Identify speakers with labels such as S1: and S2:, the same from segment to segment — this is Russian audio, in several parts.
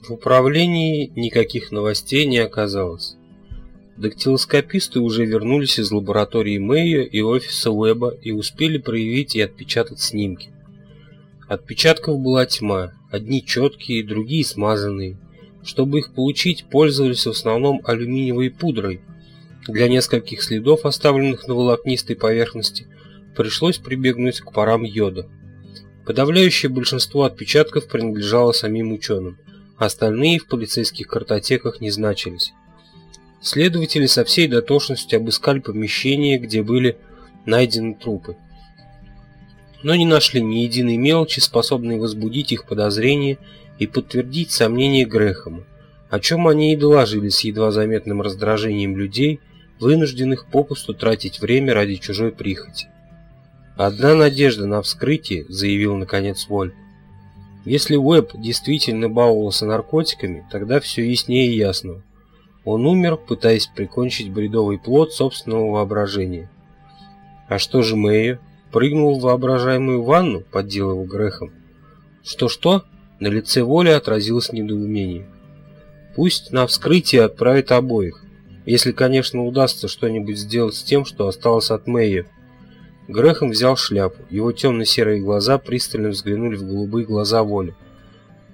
S1: В управлении никаких новостей не оказалось. Дактилоскописты уже вернулись из лаборатории Мэйо и офиса Уэба и успели проявить и отпечатать снимки. Отпечатков была тьма, одни четкие, другие смазанные. Чтобы их получить, пользовались в основном алюминиевой пудрой. Для нескольких следов, оставленных на волокнистой поверхности, пришлось прибегнуть к парам йода. Подавляющее большинство отпечатков принадлежало самим ученым – Остальные в полицейских картотеках не значились. Следователи со всей дотошностью обыскали помещение, где были найдены трупы. Но не нашли ни единой мелочи, способной возбудить их подозрения и подтвердить сомнения Грэхэма, о чем они и доложили с едва заметным раздражением людей, вынужденных попусту тратить время ради чужой прихоти. «Одна надежда на вскрытие», — заявил наконец Воль. Если Уэбб действительно баловался наркотиками, тогда все яснее и ясно. Он умер, пытаясь прикончить бредовый плод собственного воображения. А что же Мэйо? Прыгнул в воображаемую ванну, поддел его грехом. Что-что? На лице Воли отразилось недоумение. Пусть на вскрытие отправят обоих, если, конечно, удастся что-нибудь сделать с тем, что осталось от Мэйо. Грехом взял шляпу. Его темно-серые глаза пристально взглянули в голубые глаза Воли.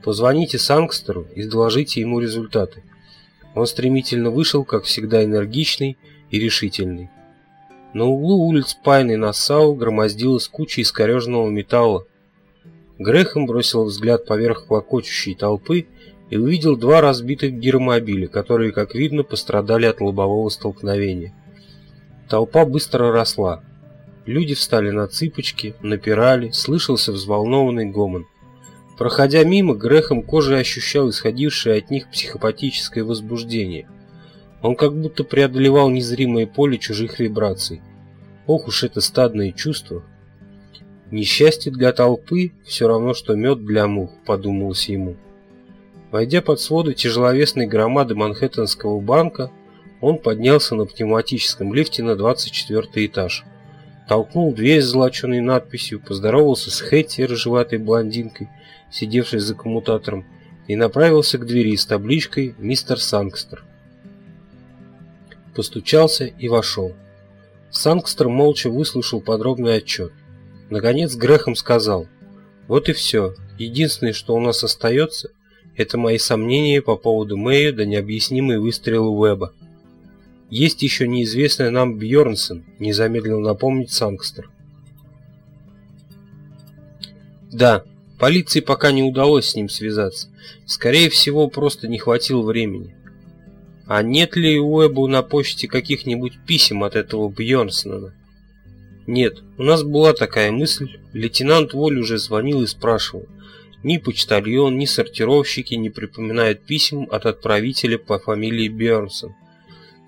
S1: «Позвоните Сангстеру и доложите ему результаты». Он стремительно вышел, как всегда энергичный и решительный. На углу улиц Пайны на Нассау громоздилась куча искореженного металла. Грехом бросил взгляд поверх клокочущей толпы и увидел два разбитых гиромобиля, которые, как видно, пострадали от лобового столкновения. Толпа быстро росла. Люди встали на цыпочки, напирали, слышался взволнованный гомон. Проходя мимо, Грехом кожей ощущал исходившее от них психопатическое возбуждение. Он как будто преодолевал незримое поле чужих вибраций. Ох уж это стадное чувство! Несчастье для толпы все равно, что мед для мух, подумалось ему. Войдя под своды тяжеловесной громады Манхэттенского банка, он поднялся на пневматическом лифте на 24 этаж – толкнул дверь с золоченой надписью, поздоровался с Хэтти, рыжеватой блондинкой, сидевшей за коммутатором, и направился к двери с табличкой «Мистер Сангстер». Постучался и вошел. Сангстер молча выслушал подробный отчет. Наконец Грехом сказал, «Вот и все. Единственное, что у нас остается, это мои сомнения по поводу Мэя да необъяснимые выстрелы Уэба. Есть еще неизвестный нам Бьернсон, не замедлил напомнить Сангстер. Да, полиции пока не удалось с ним связаться. Скорее всего, просто не хватило времени. А нет ли у Эбу на почте каких-нибудь писем от этого Бьернсона? Нет, у нас была такая мысль. Лейтенант Воль уже звонил и спрашивал. Ни почтальон, ни сортировщики не припоминают писем от отправителя по фамилии Бьернсон.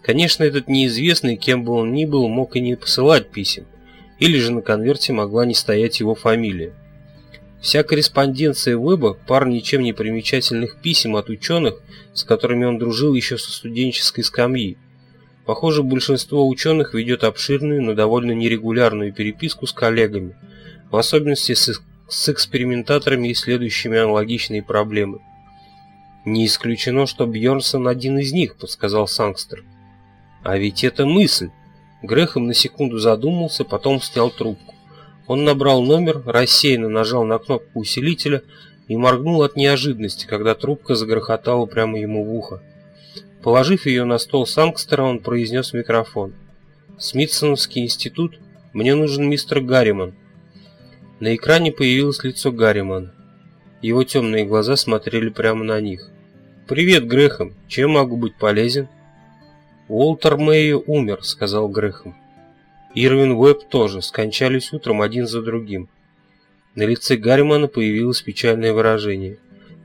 S1: Конечно, этот неизвестный, кем бы он ни был, мог и не посылать писем, или же на конверте могла не стоять его фамилия. Вся корреспонденция Уэба – пар ничем не примечательных писем от ученых, с которыми он дружил еще со студенческой скамьи. Похоже, большинство ученых ведет обширную, но довольно нерегулярную переписку с коллегами, в особенности с, с экспериментаторами, исследующими аналогичные проблемы. «Не исключено, что Бьернсон один из них», – подсказал Сангстер. А ведь это мысль. Грехом на секунду задумался, потом снял трубку. Он набрал номер, рассеянно нажал на кнопку усилителя и моргнул от неожиданности, когда трубка загрохотала прямо ему в ухо. Положив ее на стол Сангстера, он произнес микрофон. «Смитсоновский институт? Мне нужен мистер Гарриман». На экране появилось лицо Гарримана. Его темные глаза смотрели прямо на них. «Привет, Грехом. Чем могу быть полезен?» «Уолтер Мэйо умер», — сказал Грехом. Ирвин Уэбб тоже, скончались утром один за другим. На лице Гарримана появилось печальное выражение.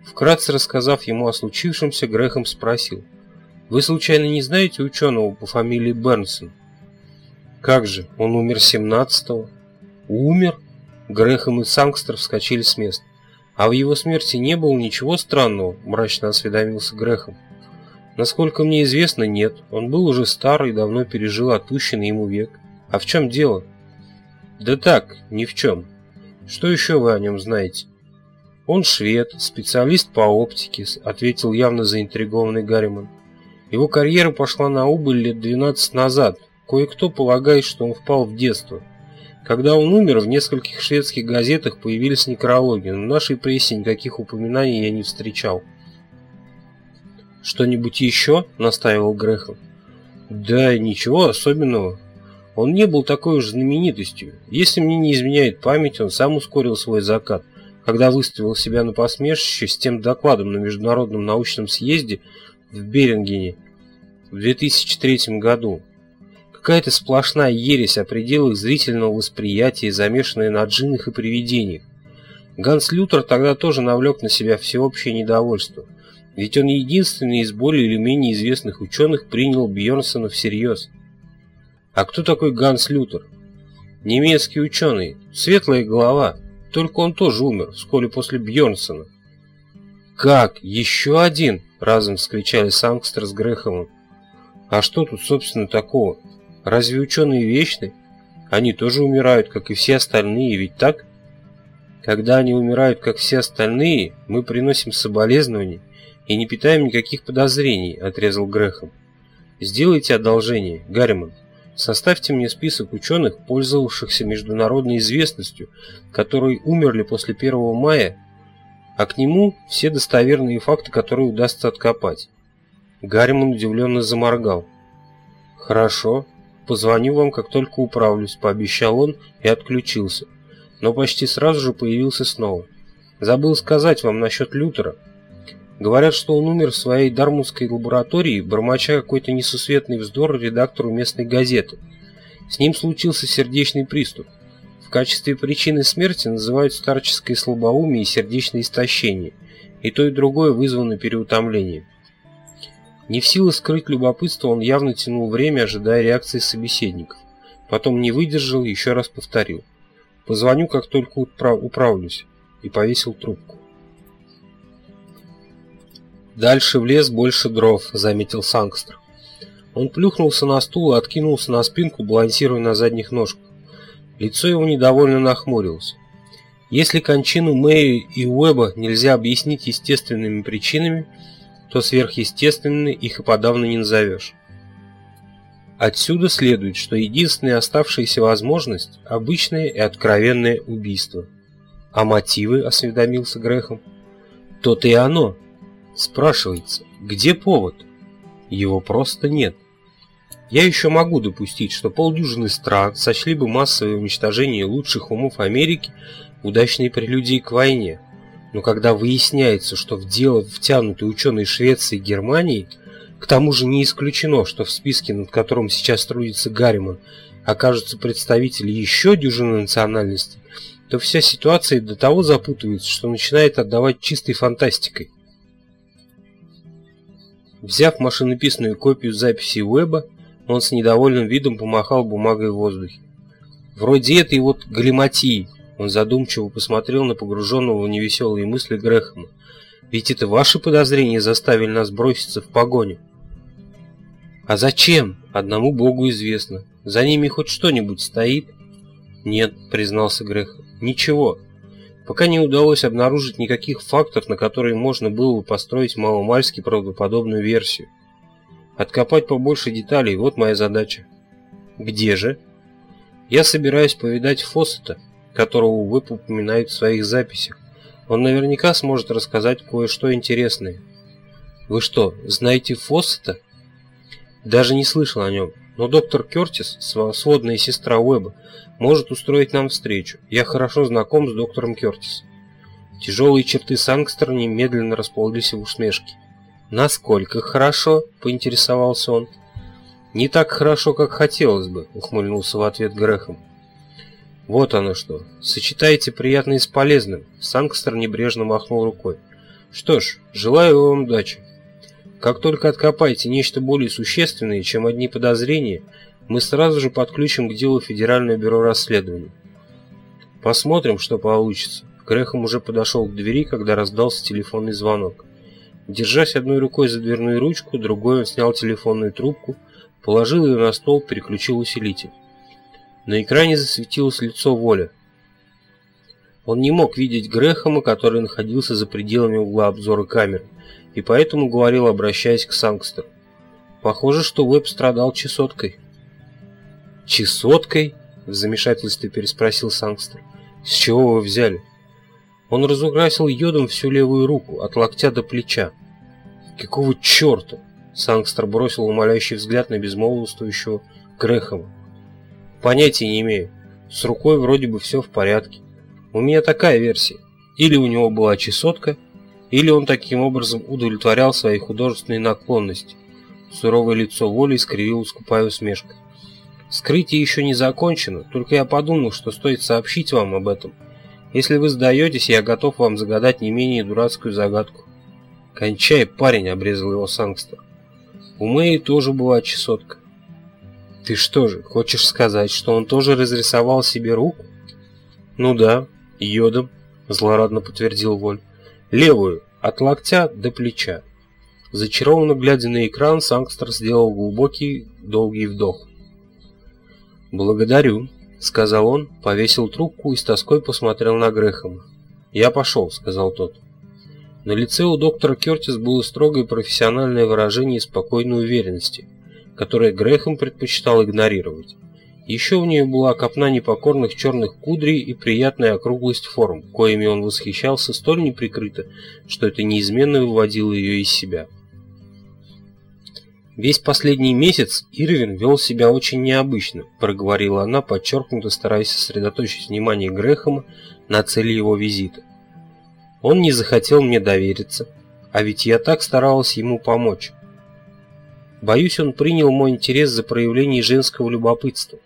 S1: Вкратце рассказав ему о случившемся, Грехом спросил. «Вы случайно не знаете ученого по фамилии Бернсон?» «Как же, он умер 17-го». «Умер?» Грехом и Сангстер вскочили с места. «А в его смерти не было ничего странного?» – мрачно осведомился Грехом. Насколько мне известно, нет. Он был уже старый, давно пережил отпущенный ему век. А в чем дело? Да так, ни в чем. Что еще вы о нем знаете? Он швед, специалист по оптике, ответил явно заинтригованный Гарриман. Его карьера пошла на убыль лет 12 назад. Кое-кто полагает, что он впал в детство. Когда он умер, в нескольких шведских газетах появились некрологи, но в нашей прессе никаких упоминаний я не встречал. «Что-нибудь еще?» — настаивал Грехов. «Да ничего особенного. Он не был такой уж знаменитостью. Если мне не изменяет память, он сам ускорил свой закат, когда выставил себя на посмешище с тем докладом на Международном научном съезде в Берингене в 2003 году. Какая-то сплошная ересь о пределах зрительного восприятия, замешанная на джиннах и привидениях. Ганс Лютер тогда тоже навлек на себя всеобщее недовольство. Ведь он единственный из более или менее известных ученых принял Бьернсона всерьез. А кто такой Ганс Лютер? Немецкий ученый, светлая голова, только он тоже умер вскоре после Бьернсона. «Как? Еще один?» – разом вскричали Сангстер с Греховым. «А что тут, собственно, такого? Разве ученые вечны? Они тоже умирают, как и все остальные, ведь так?» Когда они умирают, как все остальные, мы приносим соболезнования и не питаем никаких подозрений», — отрезал Грехом. «Сделайте одолжение, Гарриман. Составьте мне список ученых, пользовавшихся международной известностью, которые умерли после 1 мая, а к нему все достоверные факты, которые удастся откопать». Гарриман удивленно заморгал. «Хорошо, позвоню вам, как только управлюсь», — пообещал он и отключился. Но почти сразу же появился снова. «Забыл сказать вам насчет Лютера. Говорят, что он умер в своей дармутской лаборатории, бормоча какой-то несусветный вздор редактору местной газеты. С ним случился сердечный приступ. В качестве причины смерти называют старческое слабоумие и сердечное истощение. И то, и другое вызвано переутомлением. Не в силах скрыть любопытство, он явно тянул время, ожидая реакции собеседников. Потом не выдержал и еще раз повторил. «Позвоню, как только управлюсь», и повесил трубку. «Дальше в лес больше дров», — заметил Сангстер. Он плюхнулся на стул и откинулся на спинку, балансируя на задних ножках. Лицо его недовольно нахмурилось. Если кончину Мэя и Уэба нельзя объяснить естественными причинами, то сверхъестественными их и подавно не назовешь. Отсюда следует, что единственная оставшаяся возможность – обычное и откровенное убийство. А мотивы, осведомился Грехом, то-то и оно. Спрашивается, где повод? Его просто нет. Я еще могу допустить, что полдюжины стран сочли бы массовое уничтожение лучших умов Америки удачной прелюдией к войне. Но когда выясняется, что в дело втянуты ученые Швеции и Германии, к тому же не исключено, что в списке, над которым сейчас трудится Гарриман, окажутся представители еще дюжины национальностей, то вся ситуация до того запутывается, что начинает отдавать чистой фантастикой. Взяв машинописную копию записи Уэба, он с недовольным видом помахал бумагой в воздухе. Вроде этой вот галиматии. Он задумчиво посмотрел на погруженного в невеселые мысли Грэхэма. Ведь это ваши подозрения заставили нас броситься в погоню. А зачем? Одному Богу известно. За ними хоть что-нибудь стоит? Нет, признался Грех. Ничего пока не удалось обнаружить никаких фактов, на которые можно было бы построить маломальски правдоподобную версию. Откопать побольше деталей – вот моя задача. Где же? Я собираюсь повидать Фоссета, которого Уэб упоминает в своих записях. Он наверняка сможет рассказать кое-что интересное. Вы что, знаете Фоссета? Даже не слышал о нем. Но доктор Кертис, сводная сестра Уэба, может устроить нам встречу. Я хорошо знаком с доктором Кертис. Тяжелые черты Сангстера немедленно расплылись в усмешке. «Насколько хорошо?» – поинтересовался он. «Не так хорошо, как хотелось бы», – ухмыльнулся в ответ Грехом. «Вот оно что. Сочетайте приятное с полезным», – Сангстер небрежно махнул рукой. «Что ж, желаю вам удачи. Как только откопаете нечто более существенное, чем одни подозрения – мы сразу же подключим к делу Федеральное бюро расследований. Посмотрим, что получится. Грехом уже подошел к двери, когда раздался телефонный звонок. Держась одной рукой за дверную ручку, другой он снял телефонную трубку, положил ее на стол, переключил усилитель. На экране засветилось лицо Воля. Он не мог видеть Грэхэма, который находился за пределами угла обзора камеры, и поэтому говорил, обращаясь к Сангстеру. Похоже, что Уэб страдал чесоткой. «Чесоткой?» — в замешательстве переспросил Сангстер. «С чего вы взяли?» Он разукрасил йодом всю левую руку, от локтя до плеча. «Какого черта?» — Сангстер бросил умоляющий взгляд на безмолвствующего Грэхэма. «Понятия не имею. С рукой вроде бы все в порядке. У меня такая версия. Или у него была чесотка, или он таким образом удовлетворял свои художественные наклонности. Суровое лицо Воли искривило скупая усмешка. Скрытие еще не закончено, только я подумал, что стоит сообщить вам об этом. Если вы сдаетесь, я готов вам загадать не менее дурацкую загадку. Кончай, парень, обрезал его Сангстер. У Мэи тоже была чесотка. Ты что же, хочешь сказать, что он тоже разрисовал себе руку? Ну да, йодом, злорадно подтвердил Воль. Левую, от локтя до плеча. Зачарованно глядя на экран, Сангстер сделал глубокий, долгий вдох. «Благодарю», — сказал он, повесил трубку и с тоской посмотрел на Грэхэма. «Я пошел», — сказал тот. На лице у доктора Кертис было строгое профессиональное выражение спокойной уверенности, которое Грэхэм предпочитал игнорировать. Еще у нее была копна непокорных черных кудрей и приятная округлость форм, коими он восхищался столь неприкрыто, что это неизменно выводило ее из себя. «Весь последний месяц Ирвин вел себя очень необычно», – проговорила она, подчеркнуто стараясь сосредоточить внимание Грэхэма на цели его визита. «Он не захотел мне довериться, а ведь я так старалась ему помочь. Боюсь, он принял мой интерес за проявление женского любопытства.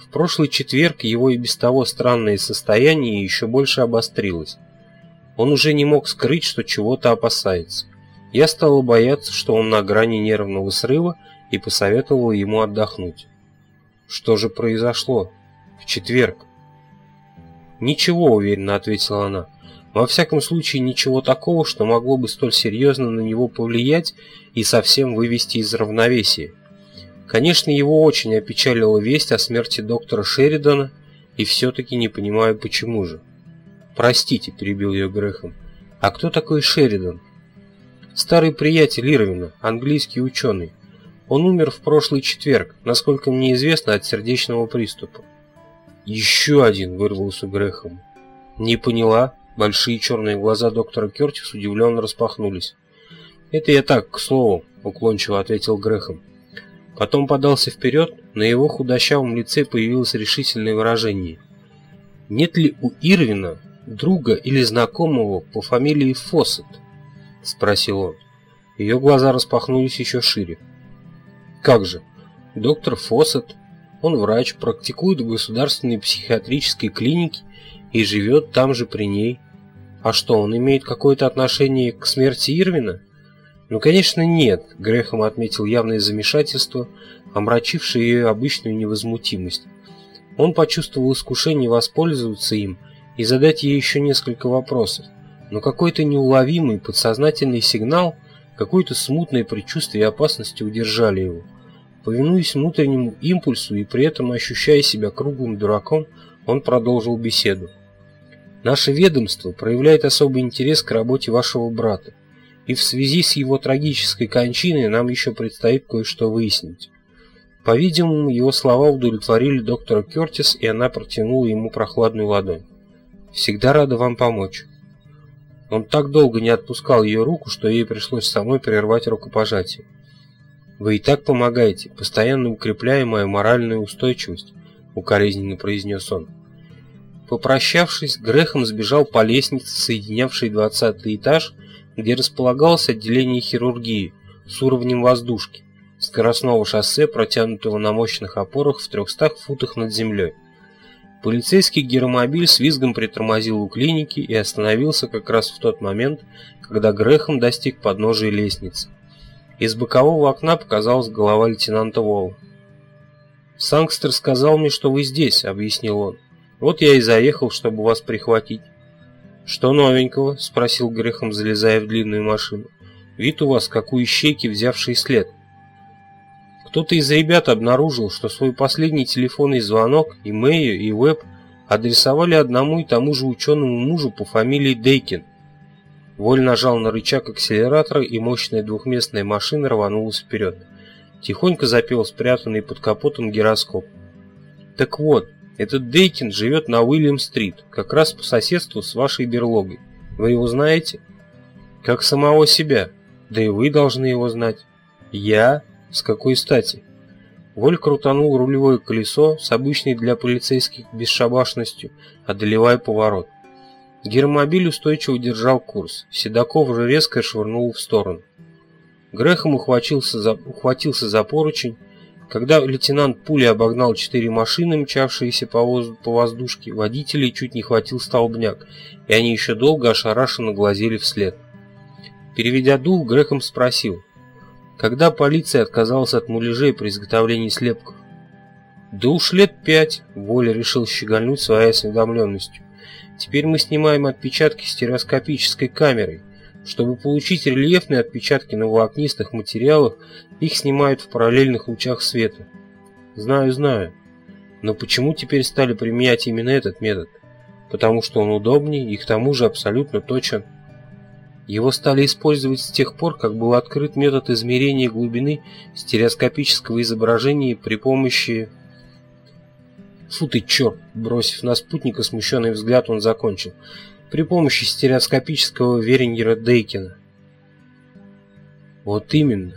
S1: В прошлый четверг его и без того странное состояние еще больше обострилось. Он уже не мог скрыть, что чего-то опасается. Я стала бояться, что он на грани нервного срыва и посоветовала ему отдохнуть. Что же произошло? В четверг. Ничего, уверенно ответила она. Во всяком случае, ничего такого, что могло бы столь серьезно на него повлиять и совсем вывести из равновесия. Конечно, его очень опечалила весть о смерти доктора Шеридана, и все-таки не понимаю, почему же. «Простите», — перебил ее Грехом. «А кто такой Шеридан?» Старый приятель Ирвина, английский ученый. Он умер в прошлый четверг, насколько мне известно, от сердечного приступа. Еще один вырвался Грехом. Не поняла. Большие черные глаза доктора Кертис удивленно распахнулись. «Это я так, к слову», — уклончиво ответил Грехом. Потом подался вперед, на его худощавом лице появилось решительное выражение. «Нет ли у Ирвина друга или знакомого по фамилии Фоссет?» — спросил он. Ее глаза распахнулись еще шире. «Как же? Доктор Фоссет. Он врач, практикует в государственной психиатрической клинике и живет там же при ней. А что, он имеет какое-то отношение к смерти Ирвина?» «Ну, конечно, нет», — Грехом отметил явное замешательство, омрачившее ее обычную невозмутимость. Он почувствовал искушение воспользоваться им и задать ей еще несколько вопросов но какой-то неуловимый подсознательный сигнал, какое-то смутное предчувствие опасности удержали его. Повинуясь внутреннему импульсу и при этом ощущая себя круглым дураком, он продолжил беседу. «Наше ведомство проявляет особый интерес к работе вашего брата, и в связи с его трагической кончиной нам еще предстоит кое-что выяснить». По-видимому, его слова удовлетворили доктора Кертис, и она протянула ему прохладную ладонь. «Всегда рада вам помочь». Он так долго не отпускал ее руку, что ей пришлось самой прервать рукопожатие. «Вы и так помогаете, постоянно укрепляя мою моральную устойчивость», — укоризненно произнес он. Попрощавшись, Грехом сбежал по лестнице, соединявшей двадцатый этаж, где располагалось отделение хирургии с уровнем воздушки, скоростного шоссе, протянутого на мощных опорах в трехстах футах над землей. Полицейский гиромобиль с визгом притормозил у клиники и остановился как раз в тот момент, когда Грехом достиг подножия лестницы. Из бокового окна показалась голова лейтенанта Волла. «Сангстер сказал мне, что вы здесь», — объяснил он. «Вот я и заехал, чтобы вас прихватить». «Что новенького?» — спросил Грехом, залезая в длинную машину. «Вид у вас, как у ищейки, взявший след». Кто-то из ребят обнаружил, что свой последний телефонный звонок и Мэйю, и Веб адресовали одному и тому же ученому мужу по фамилии Дейкин. Воль нажал на рычаг акселератора, и мощная двухместная машина рванулась вперед. Тихонько запел спрятанный под капотом гироскоп. Так вот, этот Дейкин живет на Уильям-стрит, как раз по соседству с вашей берлогой. Вы его знаете? Как самого себя. Да и вы должны его знать. Я? С какой стати? Воль крутанул рулевое колесо с обычной для полицейских бесшабашностью, одолевая поворот. Гермобиль устойчиво держал курс. Седаков же резко швырнул в сторону. Грехом ухватился за, ухватился за поручень. Когда лейтенант пули обогнал четыре машины, мчавшиеся по, воз, по воздушке, водителей чуть не хватил столбняк, и они еще долго ошарашенно глазели вслед. Переведя дух, Грехом спросил, когда полиция отказалась от муляжей при изготовлении слепков. Да уж лет пять, Воля решил щегольнуть своей осведомленностью. Теперь мы снимаем отпечатки стереоскопической камерой. Чтобы получить рельефные отпечатки на волокнистых материалах, их снимают в параллельных лучах света. Знаю, знаю. Но почему теперь стали применять именно этот метод? Потому что он удобнее и к тому же абсолютно точен. Его стали использовать с тех пор, как был открыт метод измерения глубины стереоскопического изображения при помощи... Фу ты черт! Бросив на спутника смущенный взгляд, он закончил при помощи стереоскопического Верингера Дейкина. Вот именно,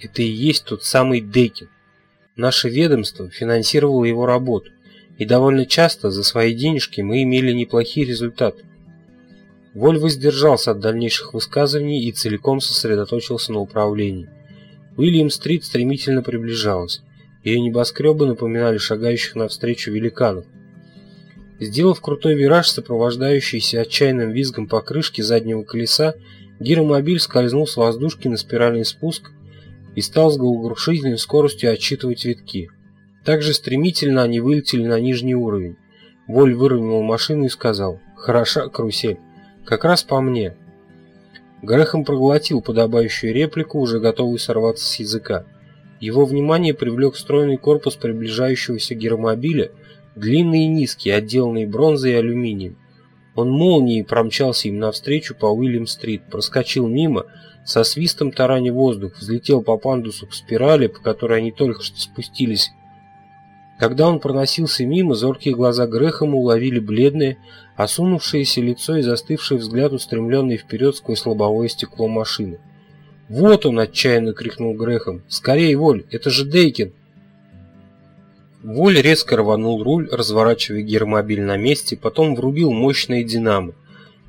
S1: это и есть тот самый Дейкин. Наше ведомство финансировало его работу, и довольно часто за свои денежки мы имели неплохие результаты. Воль воздержался от дальнейших высказываний и целиком сосредоточился на управлении. Уильям-стрит стремительно приближалась. Ее небоскребы напоминали шагающих навстречу великанов. Сделав крутой вираж, сопровождающийся отчаянным визгом покрышки заднего колеса, гиромобиль скользнул с воздушки на спиральный спуск и стал с головокрушительной скоростью отсчитывать витки. Также стремительно они вылетели на нижний уровень. Воль выровнял машину и сказал «Хороша карусель, как раз по мне». Грехом проглотил подобающую реплику, уже готовый сорваться с языка. Его внимание привлек стройный корпус приближающегося гиромобиля – длинный и низкий, отделанный бронзой и алюминием. Он молнией промчался им навстречу по Уильям-стрит, проскочил мимо, со свистом тараня воздух, взлетел по пандусу к спирали, по которой они только что спустились. Когда он проносился мимо, зоркие глаза Грэхэма уловили бледное, осунувшееся лицо и застывший взгляд, устремленный вперед сквозь лобовое стекло машины. «Вот он!» — отчаянно крикнул Грэхэм. «Скорей, Воль! Это же Дейкин!» Воль резко рванул руль, разворачивая гермобиль на месте, потом врубил мощные динамо.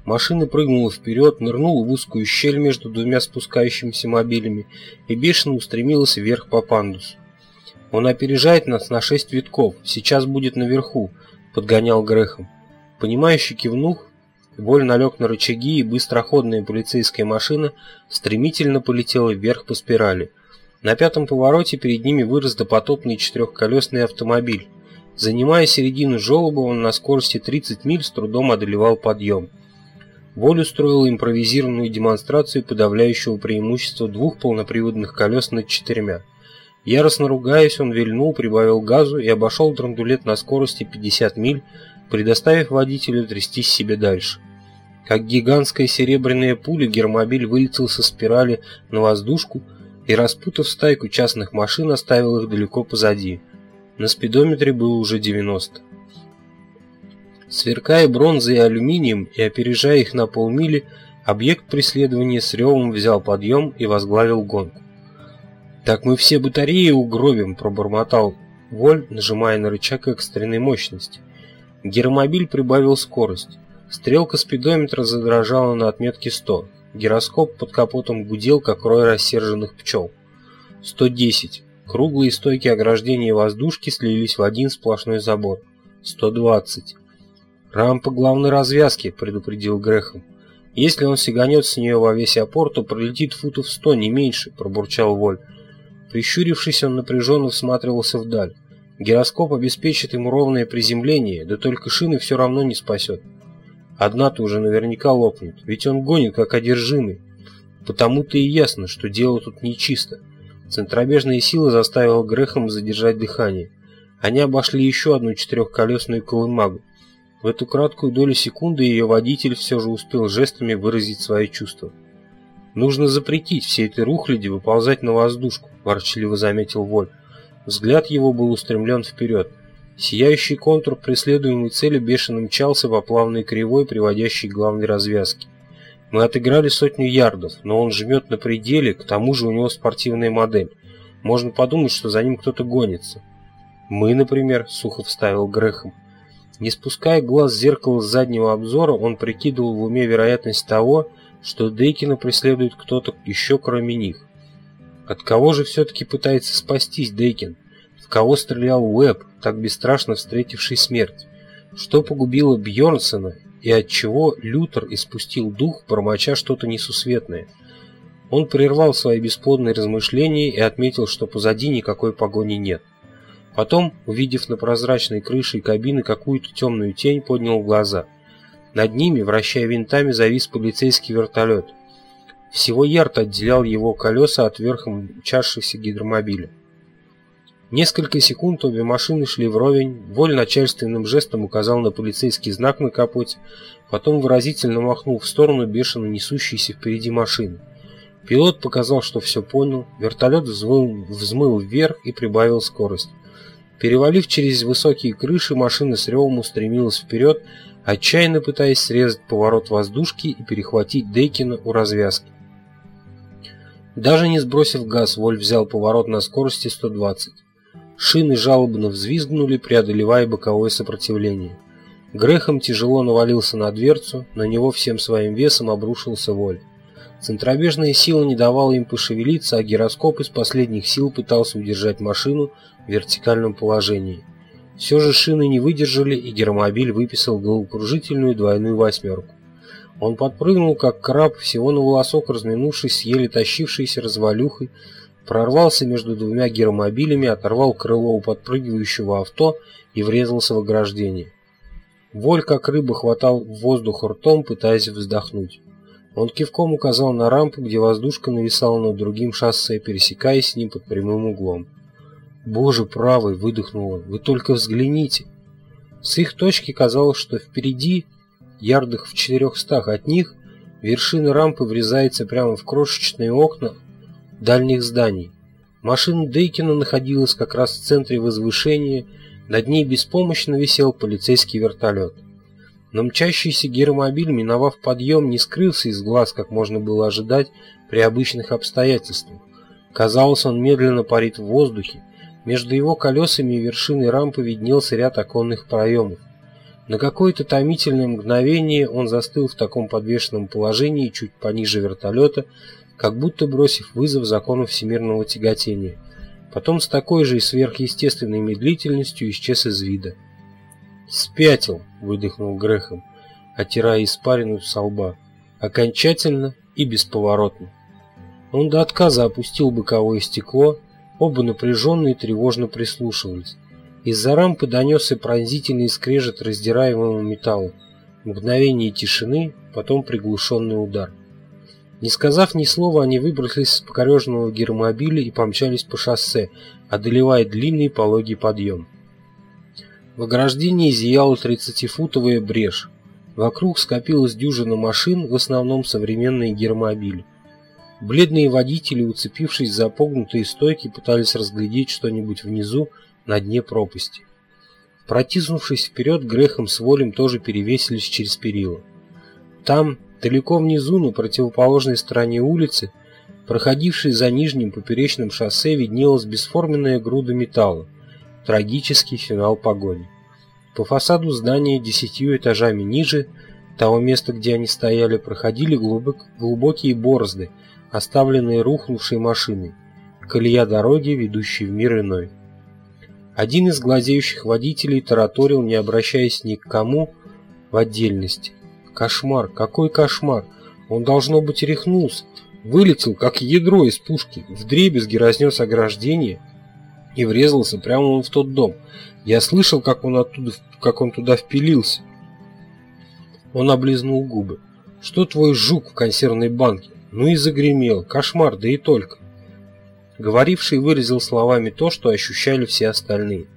S1: Машина прыгнула вперед, нырнула в узкую щель между двумя спускающимися мобилями и бешено устремилась вверх по пандусу. «Он опережает нас на шесть витков, сейчас будет наверху», — подгонял Грехом. Понимающий кивнув, Воль налег на рычаги, и быстроходная полицейская машина стремительно полетела вверх по спирали — на пятом повороте перед ними вырос допотопный четырехколесный автомобиль. Занимая середину желоба, он на скорости 30 миль с трудом одолевал подъем. Воль устроил импровизированную демонстрацию подавляющего преимущества двух полноприводных колес над четырьмя. Яростно ругаясь, он вильнул, прибавил газу и обошел драндулет на скорости 50 миль, предоставив водителю трястись себе дальше. Как гигантская серебряная пуля, гермобиль вылетел со спирали на воздушку, и, распутав стайку частных машин, оставил их далеко позади. На спидометре было уже 90. Сверкая бронзой и алюминием и опережая их на полмили, объект преследования с ревом взял подъем и возглавил гонку. «Так мы все батареи угробим», – пробормотал Воль, нажимая на рычаг экстренной мощности. Гиромобиль прибавил скорость. Стрелка спидометра задрожала на отметке 100. Гироскоп под капотом гудел, как рой рассерженных пчел. 110. Круглые стойки ограждения воздушки слились в один сплошной забор. 120. «Рампа главной развязки», — предупредил Грехом. «Если он сиганет с нее во весь опор, то пролетит футов сто, не меньше», — пробурчал Воль. Прищурившись, он напряженно всматривался вдаль. Гироскоп обеспечит ему ровное приземление, да только шины все равно не спасет. Одна-то уже наверняка лопнет, ведь он гонит как одержимый. Потому-то и ясно, что дело тут нечисто. Центробежная сила заставила Грехом задержать дыхание. Они обошли еще одну четырехколесную колымагу. В эту краткую долю секунды ее водитель все же успел жестами выразить свои чувства. «Нужно запретить всей этой рухляди выползать на воздушку», – ворчливо заметил Воль. Взгляд его был устремлен вперед. Сияющий контур преследуемой цели бешено мчался по плавной кривой, приводящей к главной развязке. Мы отыграли сотню ярдов, но он жмет на пределе, к тому же у него спортивная модель. Можно подумать, что за ним кто-то гонится. Мы, например, сухо вставил Грехом. Не спуская глаз с зеркала заднего обзора, он прикидывал в уме вероятность того, что Дейкина преследует кто-то еще кроме них. От кого же все-таки пытается спастись Дейкин? В кого стрелял Уэбб, так бесстрашно встретивший смерть? Что погубило Бьернсона и от чего Лютер испустил дух, промоча что-то несусветное? Он прервал свои бесплодные размышления и отметил, что позади никакой погони нет. Потом, увидев на прозрачной крыше кабины какую-то темную тень, поднял глаза. Над ними, вращая винтами, завис полицейский вертолет. Всего ярд отделял его колеса от верхом мчавшихся гидромобиля. Несколько секунд обе машины шли вровень, Воль начальственным жестом указал на полицейский знак на капоте, потом выразительно махнул в сторону бешено несущейся впереди машины. Пилот показал, что все понял, вертолет взмыл, взмыл вверх и прибавил скорость. Перевалив через высокие крыши, машина с ревом устремилась вперед, отчаянно пытаясь срезать поворот воздушки и перехватить Дейкина у развязки. Даже не сбросив газ, Воль взял поворот на скорости 120. Шины жалобно взвизгнули, преодолевая боковое сопротивление. Грехом тяжело навалился на дверцу, на него всем своим весом обрушился Воль. Центробежная сила не давала им пошевелиться, а гироскоп из последних сил пытался удержать машину в вертикальном положении. Все же шины не выдержали, и гермобиль выписал головокружительную двойную восьмерку. Он подпрыгнул, как краб, всего на волосок разминувшись еле тащившейся развалюхой, прорвался между двумя гермобилями, оторвал крыло у подпрыгивающего авто и врезался в ограждение. Воль, как рыба, хватал воздух ртом, пытаясь вздохнуть. Он кивком указал на рампу, где воздушка нависала над другим шоссе, пересекаясь с ним под прямым углом. «Боже правый!» — выдохнула. «Вы только взгляните!» С их точки казалось, что впереди, ярдах в четырехстах от них, вершина рампы врезается прямо в крошечные окна дальних зданий. Машина Дейкина находилась как раз в центре возвышения, над ней беспомощно висел полицейский вертолет. Но мчащийся гиромобиль, миновав подъем, не скрылся из глаз, как можно было ожидать при обычных обстоятельствах. Казалось, он медленно парит в воздухе. Между его колесами и вершиной рампы виднелся ряд оконных проемов. На какое-то томительное мгновение он застыл в таком подвешенном положении чуть пониже вертолета, как будто бросив вызов закону всемирного тяготения. Потом с такой же и сверхъестественной медлительностью исчез из вида. «Спятил!» — выдохнул Грехом, оттирая испарину со лба. Окончательно и бесповоротно. Он до отказа опустил боковое стекло, оба напряженно и тревожно прислушивались. Из-за рампы донесся пронзительный скрежет раздираемого металла. Мгновение тишины, потом приглушенный удар. Не сказав ни слова, они выбрались из покореженного гермобиля и помчались по шоссе, одолевая длинный пологий подъем. В ограждении зияла 30-футовая брешь. Вокруг скопилась дюжина машин, в основном современные гермобили. Бледные водители, уцепившись за погнутые стойки, пытались разглядеть что-нибудь внизу, на дне пропасти. Протиснувшись вперед, Грехом с Волем тоже перевесились через перила. Там, далеко внизу, на противоположной стороне улицы, проходившей за нижним поперечным шоссе, виднелась бесформенная груда металла. Трагический финал погони. По фасаду здания десятью этажами ниже того места, где они стояли, проходили глубок, глубокие борозды, оставленные рухнувшей машиной. Колея дороги, ведущей в мир иной. Один из глазеющих водителей тараторил, не обращаясь ни к кому в отдельности. Кошмар, какой кошмар! Он, должно быть, рехнулся. Вылетел, как ядро из пушки, вдребезги разнес ограждение и врезался прямо в тот дом. Я слышал, как он оттуда, как он туда впилился. Он облизнул губы. Что твой жук в консервной банке? Ну и загремел. Кошмар, да и только. Говоривший выразил словами то, что ощущали все остальные.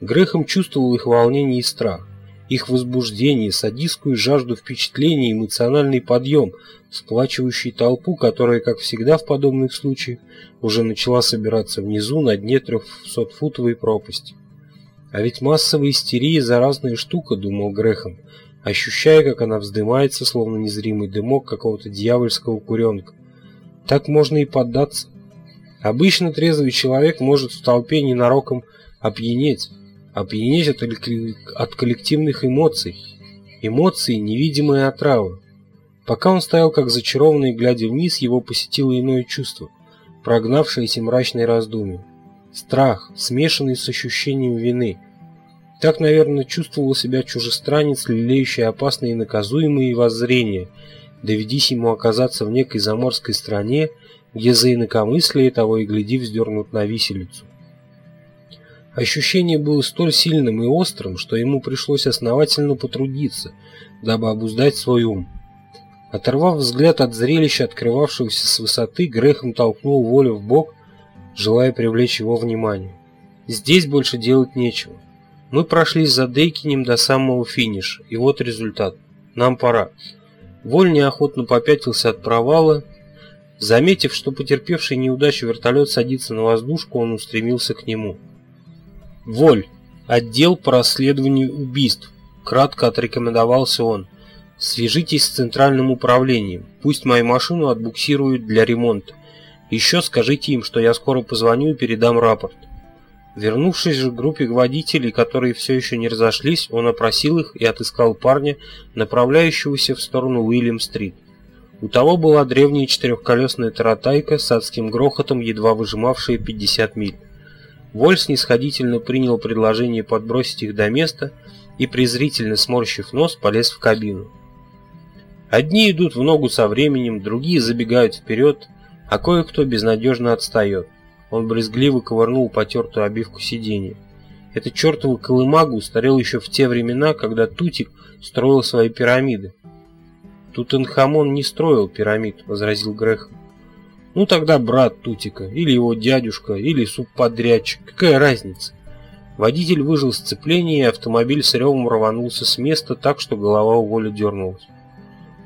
S1: Грехом чувствовал их волнение и страх. Их возбуждение, садистскую жажду впечатлений, эмоциональный подъем, сплачивающий толпу, которая, как всегда в подобных случаях, уже начала собираться внизу на дне трехсотфутовой пропасти. А ведь массовая истерия – заразная штука, думал Грехом, ощущая, как она вздымается, словно незримый дымок какого-то дьявольского куренка. Так можно и поддаться. Обычно трезвый человек может в толпе ненароком опьянеть, опьянеть от, от коллективных эмоций. Эмоции – невидимая отрава. Пока он стоял как зачарованный, глядя вниз, его посетило иное чувство, прогнавшее эти мрачные раздумья. Страх, смешанный с ощущением вины. Так, наверное, чувствовал себя чужестранец, лелеющий опасные и наказуемые воззрения, доведись ему оказаться в некой заморской стране, где за инакомыслие того и гляди вздернут на виселицу. Ощущение было столь сильным и острым, что ему пришлось основательно потрудиться, дабы обуздать свой ум. Оторвав взгляд от зрелища, открывавшегося с высоты, Грехом толкнул волю в бок, желая привлечь его внимание. Здесь больше делать нечего. Мы прошли за Дейкинем до самого финиша, и вот результат. Нам пора. Воль неохотно попятился от провала. Заметив, что потерпевший неудачу вертолет садится на воздушку, он устремился к нему. «Воль, отдел по расследованию убийств», — кратко отрекомендовался он. «Свяжитесь с центральным управлением, пусть мою машину отбуксируют для ремонта. Еще скажите им, что я скоро позвоню и передам рапорт». Вернувшись же к группе водителей, которые все еще не разошлись, он опросил их и отыскал парня, направляющегося в сторону Уильям-стрит. У того была древняя четырехколесная таратайка с адским грохотом, едва выжимавшая 50 миль. Воль снисходительно принял предложение подбросить их до места и, презрительно сморщив нос, полез в кабину. Одни идут в ногу со временем, другие забегают вперед, а кое-кто безнадежно отстает. Он брезгливо ковырнул потертую обивку сиденья. Эта чертова колымага устарела еще в те времена, когда Тутик строил свои пирамиды. Тутанхамон не строил пирамид, возразил Грех. Ну тогда брат Тутика, или его дядюшка, или субподрядчик, какая разница? Водитель выжил сцепление, и автомобиль с ревом рванулся с места так, что голова у Воли дернулась.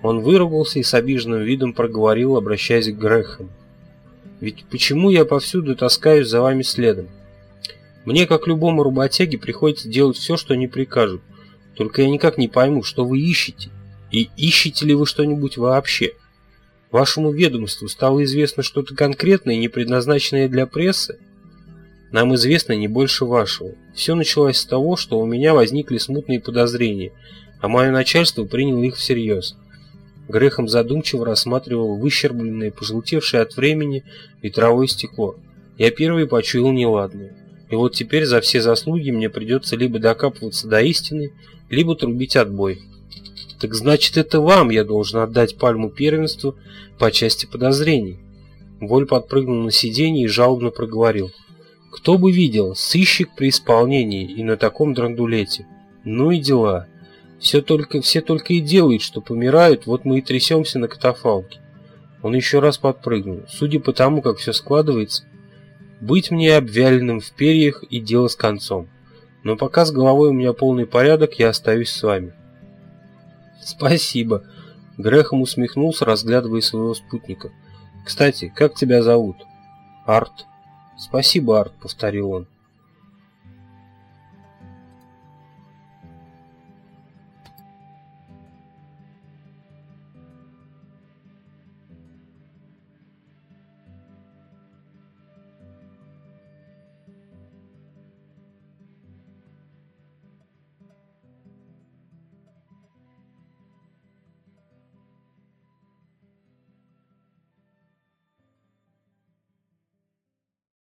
S1: Он выругался и с обиженным видом проговорил, обращаясь к Грехам. «Ведь почему я повсюду таскаюсь за вами следом? Мне, как любому работяге, приходится делать все, что не прикажут. Только я никак не пойму, что вы ищете. И ищете ли вы что-нибудь вообще?» Вашему ведомству стало известно что-то конкретное, не предназначенное для прессы? Нам известно не больше вашего. Все началось с того, что у меня возникли смутные подозрения, а мое начальство приняло их всерьез. Грехом задумчиво рассматривал выщербленное, пожелтевшее от времени ветровое стекло. Я первый почуял неладное. И вот теперь за все заслуги мне придется либо докапываться до истины, либо трубить отбой. Так значит, это вам я должен отдать пальму первенства по части подозрений. Воль подпрыгнул на сиденье и жалобно проговорил. Кто бы видел, сыщик при исполнении и на таком драндулете. Ну и дела. Все только, все только и делают, что помирают, вот мы и трясемся на катафалке. Он еще раз подпрыгнул. Судя по тому, как все складывается, быть мне обвяленным в перьях и дело с концом. Но пока с головой у меня полный порядок, я остаюсь с вами. «Спасибо», — Грехом усмехнулся, разглядывая своего спутника. «Кстати, как тебя зовут?» «Арт». «Спасибо, Арт», — повторил он.